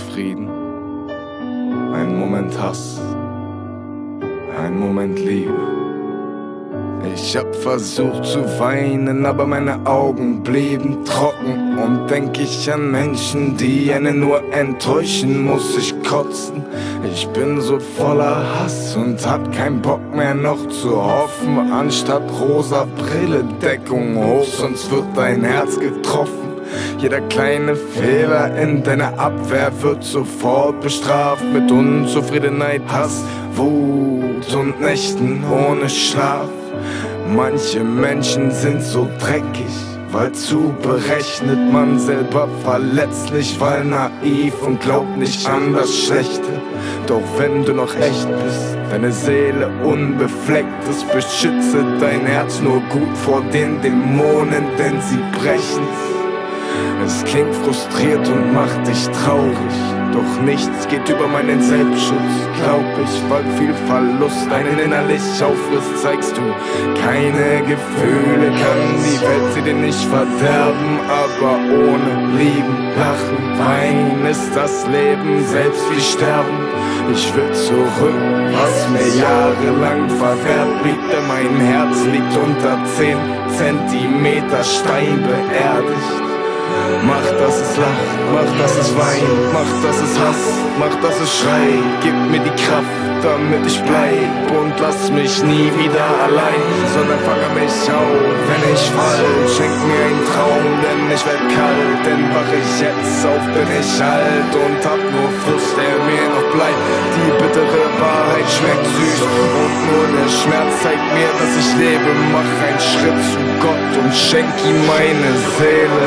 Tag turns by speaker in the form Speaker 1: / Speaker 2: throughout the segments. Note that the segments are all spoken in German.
Speaker 1: Ein Moment Frieden, ein Moment Hass, ein Moment Liebe. Ich hab versucht zu weinen, aber meine Augen blieben trocken. Und denk ich an Menschen, die einen nur enttäuschen, muss ich kotzen. Ich bin so voller Hass und hab keinen Bock mehr noch zu hoffen. Anstatt rosa Brille, Deckung hoch, sonst wird dein Herz getroffen. Jeder kleine Fehler in deiner Abwehr wird sofort bestraft mit Unzufriedenheit, Hass, Wut und Nächten ohne Schlaf. Manche Menschen sind so dreckig, weil zu berechnet man selber verletzlich, weil naiv und glaubt nicht an das Schlechte. Doch wenn du noch echt bist, deine Seele unbefleckt ist, beschütze dein Herz nur gut vor den Dämonen, denn sie brechen's. Es klingt frustriert und macht dich traurig. Doch nichts geht über meinen Selbstschutz, glaub ich, weil viel Verlust einen innerlich auffrisst, zeigst du keine Gefühle, kann die Welt sie dir nicht verderben, aber ohne Lieben, Lachen, Weinen ist das Leben selbst wie Sterben. Ich will zurück, was mir jahrelang verwehrt blieb, denn mein Herz liegt unter 10 Zentimeter Stein beerdigt. Lacht, mach, dass es weint, mach, dass es hasst, mach, dass es schreit. Gib mir die Kraft, damit ich bleib und lass mich nie wieder allein, sondern fange mich auf, wenn ich fall. Schenk mir einen Traum, denn ich werd kalt, denn wach ich jetzt auf, bin ich alt und hab nur Frust, der mir noch bleibt. Die bittere Wahrheit schmeckt süß und nur der Schmerz zeigt mir, dass ich lebe. Mach einen Schritt zu Gott und schenk ihm meine Seele.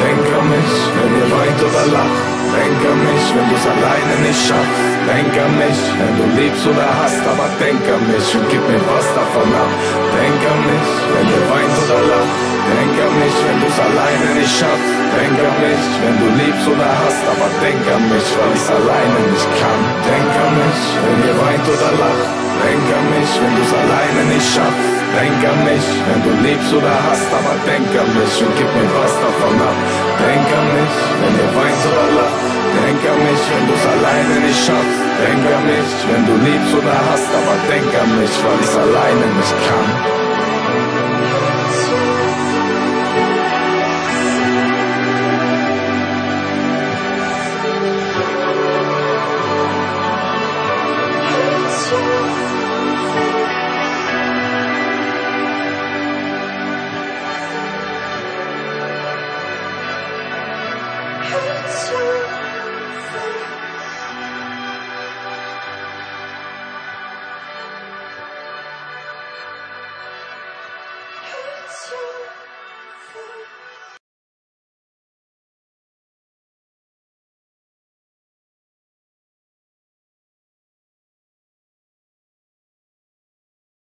Speaker 1: Denk an mich, wenn ihr weint oder lacht. Denk an mich, wenn du's alleine nicht schaffst. Denk an mich, wenn du liebst oder hast, aber denk an mich und gib mir was davon ab. Denk an mich, wenn ihr weint oder lacht. Denk an mich, wenn du's alleine nicht schaffst. Denk an mich, wenn du liebst oder hast, aber denk an mich, weil ich's alleine nicht kann. Denk an mich, wenn ihr weint oder lacht. Denk an mich, wenn du's alleine nicht schaffst. Denk an mich, wenn du liebst oder hast, aber denk an mich und gib mir was davon ab. Wenn du's alleine nicht schaffst. Denk an mich, wenn du liebst oder hast, aber denk an mich, weil ich's alleine nicht kann.